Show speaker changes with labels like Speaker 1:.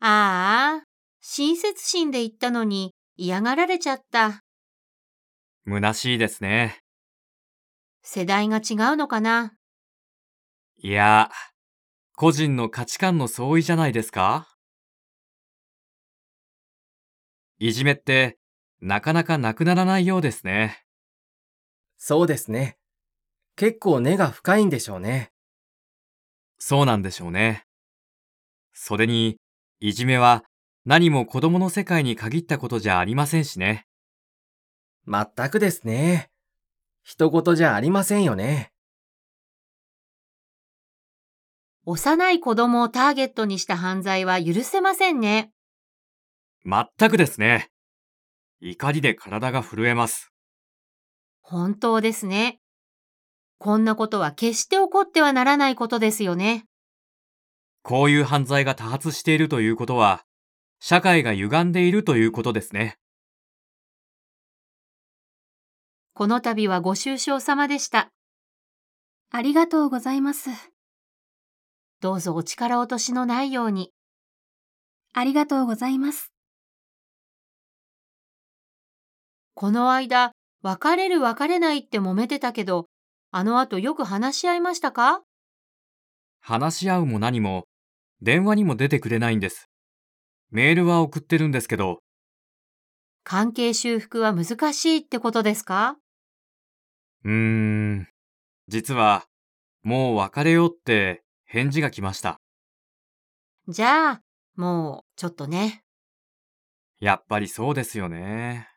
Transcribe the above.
Speaker 1: ああ、親切心で言ったのに嫌がられちゃった。
Speaker 2: 虚しいですね。
Speaker 1: 世代が違うのかな？
Speaker 2: いや、個人の価値観の相違じゃないですか？いじめってなかなかなくならないようですね。
Speaker 3: そうですね。結構根が深いんでしょうね。
Speaker 2: そうなんでしょうね。それに、いじめは何も子供の世界に限ったことじゃありませんしね。
Speaker 3: まったくですね。人事じゃありませんよね。
Speaker 1: 幼い子供をターゲットにした犯罪は許せませんね。
Speaker 2: まったくですね。怒りで体が震えます。
Speaker 1: 本当ですね。こんなことは決して起こってはならないことですよね。
Speaker 2: こういう犯罪が多発しているということは、社会が歪んでいるということですね。
Speaker 1: この度はご愁傷様でした。
Speaker 4: ありがとうございます。
Speaker 1: どうぞお力落としのないように。
Speaker 4: ありがとうございます。
Speaker 1: この間、別れる別れないって揉めてたけど、あの後よく話し合いましたか？
Speaker 2: 話し合うも何も、電話にも出てくれないんです。メールは送ってるんですけど。
Speaker 1: 関係修復は難しいってことですか？
Speaker 2: うーん。実は、もう別れようって返事が来ました。
Speaker 1: じゃあ、もう、ちょっとね。
Speaker 2: やっぱりそうですよね。